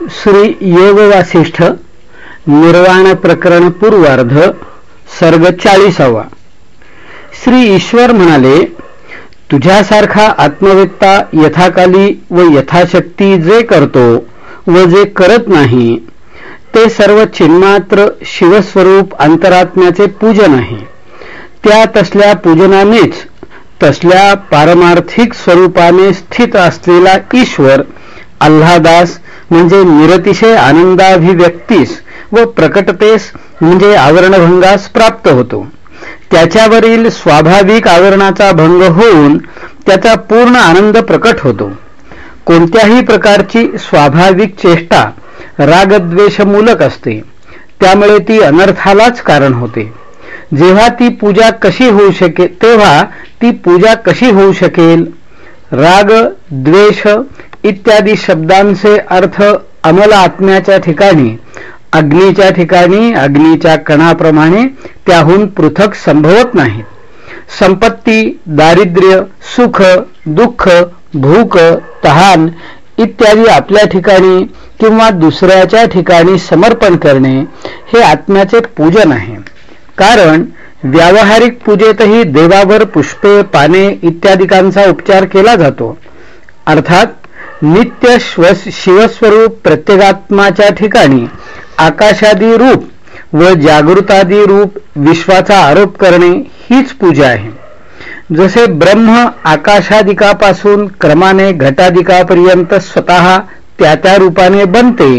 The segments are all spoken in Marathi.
श्री योग वासिष्ठ निर्वाण प्रकरण पूर्वार्ध सर्ग चाळीसावा. श्री ईश्वर म्हणाले तुझ्यासारखा आत्मवेत्ता यथाकाली व यथाशक्ती जे करतो व जे करत नाही ते सर्व चिन्मात्र शिवस्वरूप अंतरात्म्याचे पूजन आहे. त्या तसल्या पूजनानेच तसल्या पारमार्थिक स्वरूपाने स्थित असलेला ईश्वर आल्हादास म्हणजे निरतिशय आनंदाभिव्यक्तीस व प्रकटतेस म्हणजे आवरणभंगास प्राप्त होतो. त्याच्यावरील स्वाभाविक आवरणाचा भंग होऊन त्याचा पूर्ण आनंद प्रकट होतो. कोणत्याही प्रकारची स्वाभाविक चेष्टा रागद्वेषमूलक असते. त्यामुळे ती अनर्थालाच कारण होते. जेव्हा ती पूजा कशी होऊ शकेल तेव्हा ती पूजा कशी होऊ शकेल? राग द्वेष इत्यादी शब्दांचे अर्थ अमल आत्म्याच्या ठिकाणी अग्नीच्या ठिकाणी अग्नीच्या कणाप्रमाणे त्याहून पृथक संभवत नाहीत संपत्ती दारिद्र्य सुख दुःख भूक तहान इत्यादी आपल्या ठिकाणी किंवा दुसऱ्याच्या ठिकाणी समर्पण करणे हे आत्म्याचे पूजन आहे. कारण व्यावहारिक पूजेतही देवावर पुष्पे पाने इत्यादिकांचा उपचार केला जातो. अर्थात नित्य शिवस्वरूप प्रत्येगात्माच्या ठिकाणी आकाशादी रूप व जागृतादी रूप विश्वाचा आरोप करणे हीच पूजा आहे. जसे ब्रह्म आकाशादिकापासून क्रमाने घटादिकापर्यंत स्वतः त्या त्या रूपाने बनते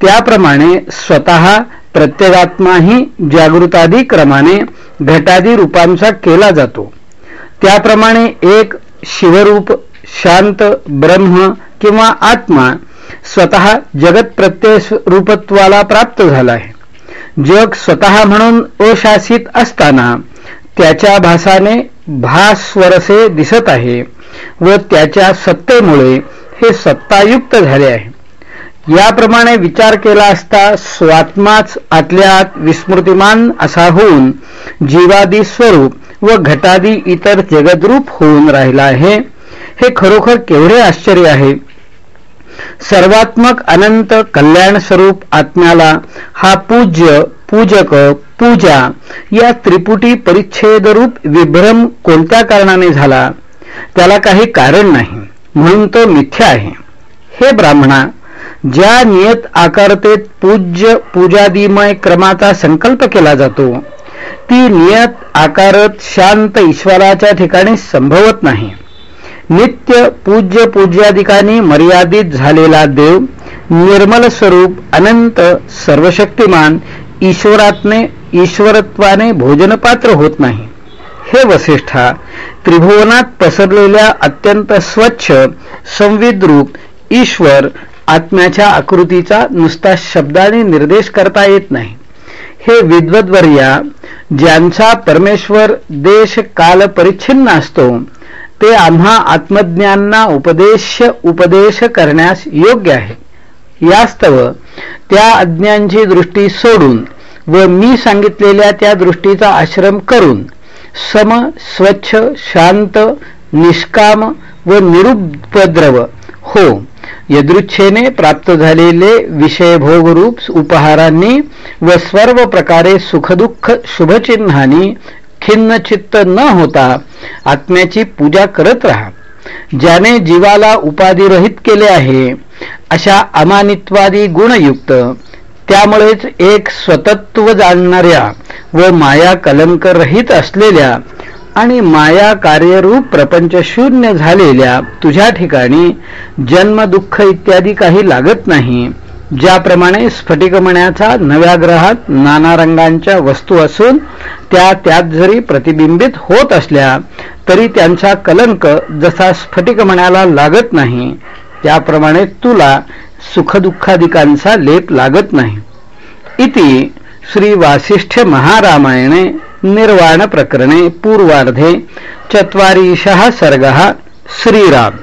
त्याप्रमाणे स्वतः प्रत्येगात्माही जागृतादी क्रमाने घटादी रूपांचा केला जातो. त्याप्रमाणे एक शिवरूप शांत ब्रह्म किंवा आत्मा स्वतः जगत प्रत्यय रूपत्वाला प्राप्त झाला आहे. जग स्वतः म्हणून अशासित असताना त्याच्या भासाने भास्वरसे दिसत आहे व त्याच्या सत्तेमुळे हे सत्तायुक्त झाले आहे. याप्रमाणे विचार केला असता स्वात्माच आतल्यात विस्मृतिमान असा होऊन जीवादी स्वरूप व घटादी इतर जगद्रूप होऊन राहिला आहे. हे खरोखर केवढे आश्चर्य आहे? सर्वात्मक अनंत कल्याण स्वरूप आत्म्याला हा पूज्य पूजक पूजा या त्रिपुटी परिच्छेदरूप विभ्रम कोणत्या कारणाने झाला? त्याला काही कारण नाही म्हणून तो मिथ्या आहे. हे ब्राह्मणा ज्या नियत आकारतेत पूज्य पूजादिमय क्रमाचा संकल्प केला जातो ती नियत आकारत शांत ईश्वराच्या ठिकाणी संभवत नाही. नित्य पूज्य पूज्याधिकानी मर्यादित झालेला देव निर्मल स्वरूप अनंत सर्वशक्तिमान ईश्वरातने ईश्वरत्वाने भोजनपात्र होत नाही. हे वसिष्ठा त्रिभुवनात पसरलेल्या अत्यंत स्वच्छ संविद्रूप ईश्वर आत्म्याच्या आकृतीचा नुसता शब्दाने निर्देश करता येत नाही. हे विद्वद्वर्या ज्यांचा परमेश्वर देश काल परिच्छिन्न असतो ते आम्हा आत्मज्ञांना उपदेश उपदेश करण्यास योग्य आहे. यास्तव त्या अज्ञांची दृष्टी सोडून व मी सांगितलेल्या त्या दृष्टीचा आश्रम करून सम स्वच्छ शांत निष्काम व निरुपद्रव हो यदृच्छेने प्राप्त झालेले विषयभोगरूप उपहारांनी व सर्व प्रकारे सुखदुःख शुभचिन्हानी खिन्न चित्त न होता आत्म्याची पूजा करत राहा. ज्याने जीवाला उपाधिरहित केले आहे अशा अमानित्वादी गुणयुक्त त्यामुळेच एक स्वतत्व जाणणाऱ्या व माया कलंकरहित असलेल्या आणि माया कार्यरूप प्रपंच शून्य झालेल्या तुझ्या ठिकाणी जन्मदुःख इत्यादी काही लागत नाही. ज्याप्रमाणे स्फटिकमण्याचा नव्या ग्रहात नाना रंगांच्या वस्तू असून त्या त्यात जरी प्रतिबिंबित होत असल्या तरी त्यांचा कलंक जसा स्फटिकमण्याला लागत नाही त्याप्रमाणे तुला सुखदुःखादिकांचा लेप लागत नाही. इति श्री वासिष्ठ महारामायणे निर्वाण प्रकरणे पूर्वार्धे चत्वारिशः सर्गः श्रीराम.